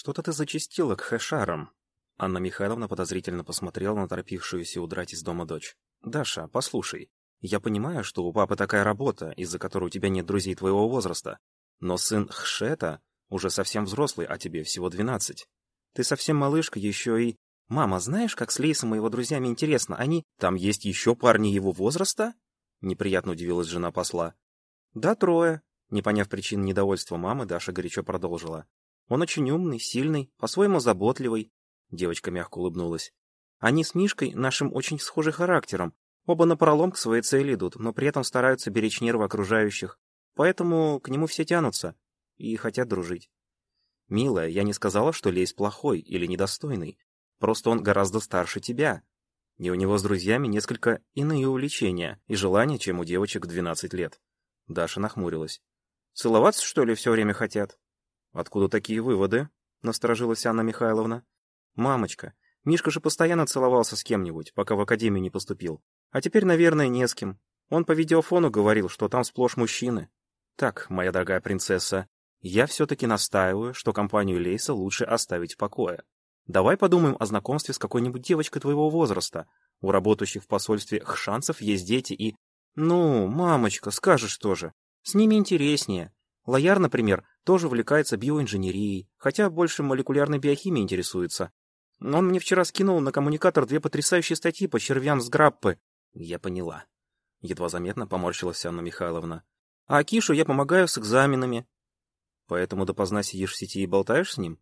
что-то ты зачастила к хэшарам». Анна Михайловна подозрительно посмотрела на торопившуюся удрать из дома дочь. «Даша, послушай, я понимаю, что у папы такая работа, из-за которой у тебя нет друзей твоего возраста, но сын Хшета уже совсем взрослый, а тебе всего двенадцать. Ты совсем малышка еще и... Мама, знаешь, как с Лейсом и его друзьями интересно? Они... Там есть еще парни его возраста?» Неприятно удивилась жена посла. «Да, трое». Не поняв причин недовольства мамы, Даша горячо продолжила. «Он очень умный, сильный, по-своему заботливый». Девочка мягко улыбнулась. «Они с Мишкой нашим очень схожи характером. Оба напролом к своей цели идут, но при этом стараются беречь нервы окружающих. Поэтому к нему все тянутся и хотят дружить. Милая, я не сказала, что Лейс плохой или недостойный. Просто он гораздо старше тебя. И у него с друзьями несколько иные увлечения и желания, чем у девочек в 12 лет. Даша нахмурилась. Целоваться, что ли, все время хотят? Откуда такие выводы? Насторожилась Анна Михайловна. Мамочка, Мишка же постоянно целовался с кем-нибудь, пока в академию не поступил. А теперь, наверное, не с кем. Он по видеофону говорил, что там сплошь мужчины. Так, моя дорогая принцесса, я все-таки настаиваю, что компанию Лейса лучше оставить в покое. Давай подумаем о знакомстве с какой-нибудь девочкой твоего возраста. У работающих в посольстве хшанцев есть дети и... Ну, мамочка, скажешь тоже. С ними интереснее. Лояр, например, тоже увлекается биоинженерией, хотя больше молекулярной биохимией интересуется. Он мне вчера скинул на коммуникатор две потрясающие статьи по червям с граппы. Я поняла. Едва заметно поморщилась Анна Михайловна. А Акишу я помогаю с экзаменами. Поэтому допоздна сидишь в сети и болтаешь с ним?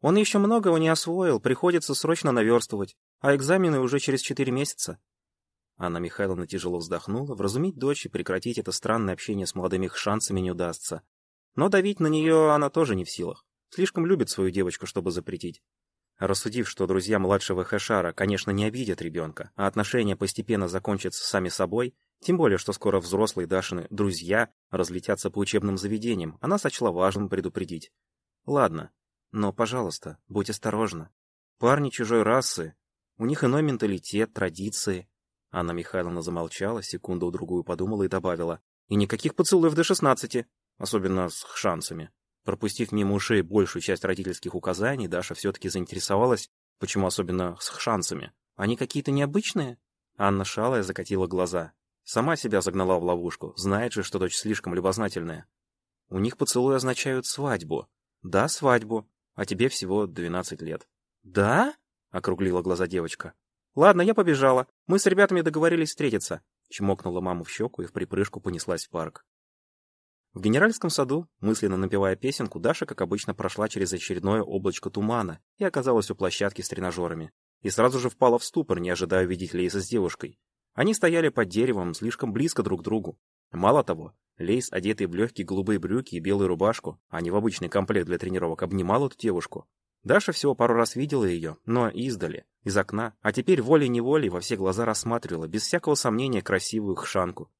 Он еще многого не освоил, приходится срочно наверстывать, а экзамены уже через четыре месяца. Анна Михайловна тяжело вздохнула, вразумить дочь и прекратить это странное общение с молодыми шансами не удастся. Но давить на нее она тоже не в силах. Слишком любит свою девочку, чтобы запретить. Рассудив, что друзья младшего Хэшара, конечно, не обидят ребенка, а отношения постепенно закончатся сами собой, тем более, что скоро взрослые Дашины друзья разлетятся по учебным заведениям, она сочла важным предупредить. Ладно, но, пожалуйста, будь осторожна. Парни чужой расы, у них иной менталитет, традиции. Анна Михайловна замолчала, секунду-другую подумала и добавила. И никаких поцелуев до шестнадцати, особенно с шансами. Пропустив мимо ушей большую часть родительских указаний, Даша все-таки заинтересовалась, почему особенно с шансами. Они какие-то необычные? Анна шалая закатила глаза. Сама себя загнала в ловушку, знает же, что дочь слишком любознательная. У них поцелуи означают свадьбу. Да, свадьбу. А тебе всего двенадцать лет. Да? Округлила глаза девочка. Ладно, я побежала. Мы с ребятами договорились встретиться. Чмокнула маму в щеку и в припрыжку понеслась в парк. В генеральском саду, мысленно напевая песенку, Даша, как обычно, прошла через очередное облачко тумана и оказалась у площадки с тренажерами. И сразу же впала в ступор, не ожидая увидеть Лейса с девушкой. Они стояли под деревом, слишком близко друг к другу. Мало того, Лейс, одетый в легкие голубые брюки и белую рубашку, а не в обычный комплект для тренировок, обнимал эту девушку. Даша всего пару раз видела ее, но издали, из окна, а теперь волей-неволей во все глаза рассматривала, без всякого сомнения, красивую хшанку.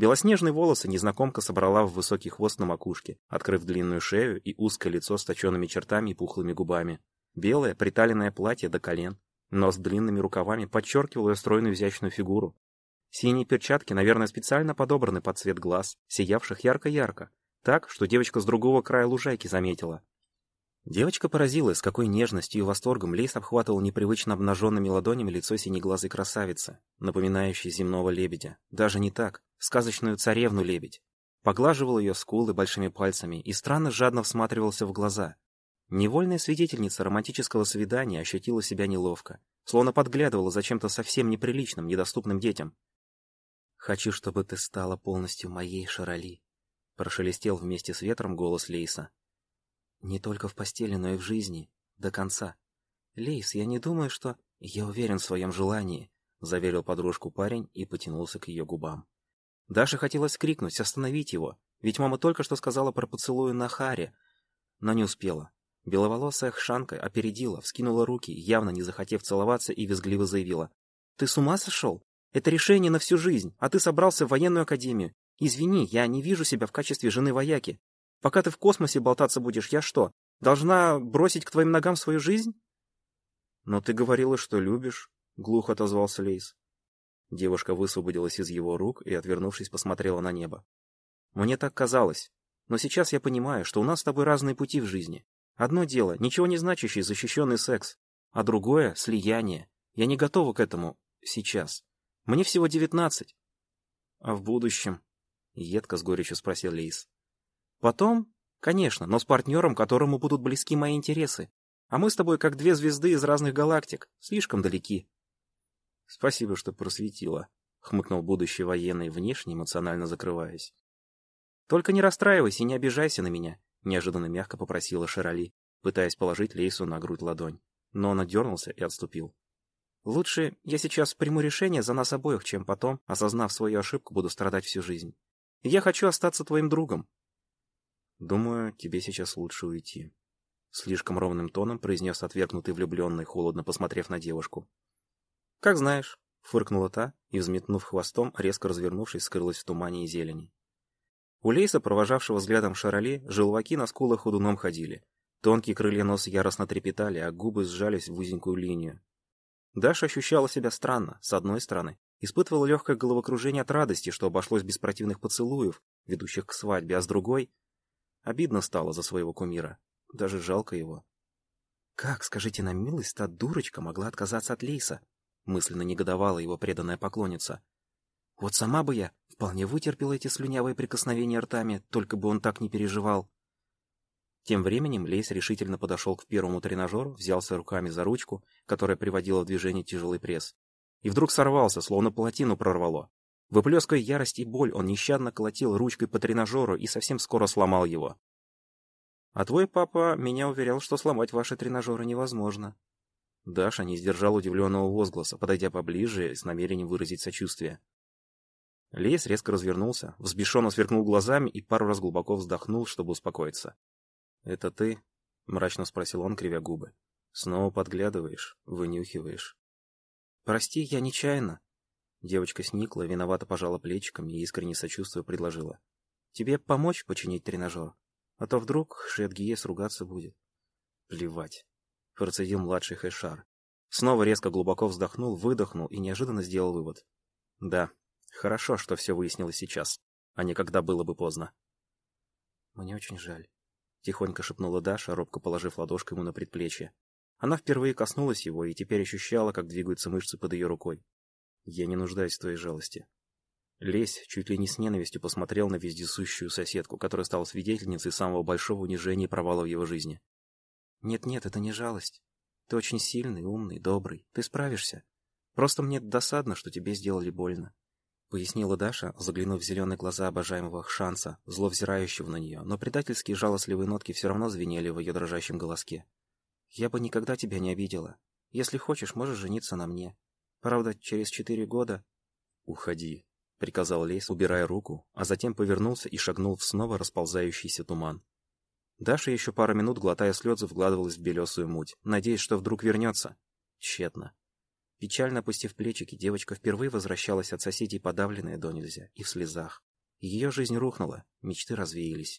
Белоснежные волосы незнакомка собрала в высокий хвост на макушке, открыв длинную шею и узкое лицо с точенными чертами и пухлыми губами. Белое, приталенное платье до колен, но с длинными рукавами подчеркивал ее стройную изящную фигуру. Синие перчатки, наверное, специально подобраны под цвет глаз, сиявших ярко-ярко, так, что девочка с другого края лужайки заметила. Девочка поразилась, с какой нежностью и восторгом Лейс обхватывал непривычно обнаженными ладонями лицо синеглазой красавицы, напоминающей земного лебедя. Даже не так, сказочную царевну-лебедь. Поглаживал ее скулы большими пальцами и странно жадно всматривался в глаза. Невольная свидетельница романтического свидания ощутила себя неловко, словно подглядывала за чем-то совсем неприличным, недоступным детям. «Хочу, чтобы ты стала полностью моей, Шарали», — прошелестел вместе с ветром голос Лейса. Не только в постели, но и в жизни. До конца. Лейс, я не думаю, что... Я уверен в своем желании, заверил подружку парень и потянулся к ее губам. Даше хотелось крикнуть, остановить его, ведь мама только что сказала про поцелуй на Харе, но не успела. Беловолосая хшанка опередила, вскинула руки, явно не захотев целоваться, и визгливо заявила. «Ты с ума сошел? Это решение на всю жизнь, а ты собрался в военную академию. Извини, я не вижу себя в качестве жены вояки. Пока ты в космосе болтаться будешь, я что, должна бросить к твоим ногам свою жизнь? Но ты говорила, что любишь, глухо отозвался Лейс. Девушка высвободилась из его рук и, отвернувшись, посмотрела на небо. Мне так казалось. Но сейчас я понимаю, что у нас с тобой разные пути в жизни. Одно дело, ничего не значащий защищенный секс, а другое — слияние. Я не готова к этому сейчас. Мне всего девятнадцать. А в будущем? Едко с горечью спросил Лейс. Потом, конечно, но с партнером, которому будут близки мои интересы. А мы с тобой как две звезды из разных галактик, слишком далеки. Спасибо, что просветила, хмыкнул будущий военный, внешне эмоционально закрываясь. Только не расстраивайся и не обижайся на меня, неожиданно мягко попросила Шарали, пытаясь положить Лейсу на грудь ладонь. Но он отдернулся и отступил. Лучше я сейчас приму решение за нас обоих, чем потом, осознав свою ошибку, буду страдать всю жизнь. Я хочу остаться твоим другом. Думаю, тебе сейчас лучше уйти. Слишком ровным тоном произнес отвергнутый влюбленный, холодно посмотрев на девушку. Как знаешь, фыркнула та и, взметнув хвостом, резко развернувшись, скрылась в тумане и зелени. У Лейса, провожавшего взглядом Шарали, желваки на скулах ходуном ходили. Тонкие крылья носа яростно трепетали, а губы сжались в узенькую линию. Даша ощущала себя странно, с одной стороны, испытывала легкое головокружение от радости, что обошлось без противных поцелуев, ведущих к свадьбе, а с другой... Обидно стало за своего кумира. Даже жалко его. «Как, скажите на милость, та дурочка могла отказаться от Лейса?» мысленно негодовала его преданная поклонница. «Вот сама бы я вполне вытерпела эти слюнявые прикосновения ртами, только бы он так не переживал». Тем временем Лейс решительно подошел к первому тренажеру, взялся руками за ручку, которая приводила в движение тяжелый пресс. И вдруг сорвался, словно плотину прорвало. Выплескивая ярость и боль, он нещадно колотил ручкой по тренажеру и совсем скоро сломал его. «А твой папа меня уверял, что сломать ваши тренажеры невозможно». Даша не сдержал удивленного возгласа, подойдя поближе с намерением выразить сочувствие. Лейс резко развернулся, взбешенно сверкнул глазами и пару раз глубоко вздохнул, чтобы успокоиться. «Это ты?» — мрачно спросил он, кривя губы. «Снова подглядываешь, вынюхиваешь». «Прости, я нечаянно». Девочка сникла, виновато пожала плечиками и искренне сочувствуя предложила. «Тебе помочь починить тренажер? А то вдруг Шиатгиес ругаться будет». «Плевать», — процедил младший Хэшар. Снова резко глубоко вздохнул, выдохнул и неожиданно сделал вывод. «Да, хорошо, что все выяснилось сейчас, а не когда было бы поздно». «Мне очень жаль». — тихонько шепнула Даша, робко положив ладошку ему на предплечье. Она впервые коснулась его и теперь ощущала, как двигаются мышцы под ее рукой. «Я не нуждаюсь в твоей жалости». Лесь чуть ли не с ненавистью посмотрел на вездесущую соседку, которая стала свидетельницей самого большого унижения и провала в его жизни. «Нет-нет, это не жалость. Ты очень сильный, умный, добрый. Ты справишься. Просто мне досадно, что тебе сделали больно пояснила Даша, заглянув в зеленые глаза обожаемого Шанса, зло взирающего на нее, но предательские жалостливые нотки все равно звенели в ее дрожащем голоске. «Я бы никогда тебя не обидела. Если хочешь, можешь жениться на мне. Правда, через четыре года...» «Уходи», — приказал Лейс, убирая руку, а затем повернулся и шагнул в снова расползающийся туман. Даша еще пару минут, глотая слезы, вгладывалась в белесую муть, надеясь, что вдруг вернется. Тщетно. Печально опустив плечики, девочка впервые возвращалась от соседей подавленная до нельзя и в слезах. Ее жизнь рухнула, мечты развеялись.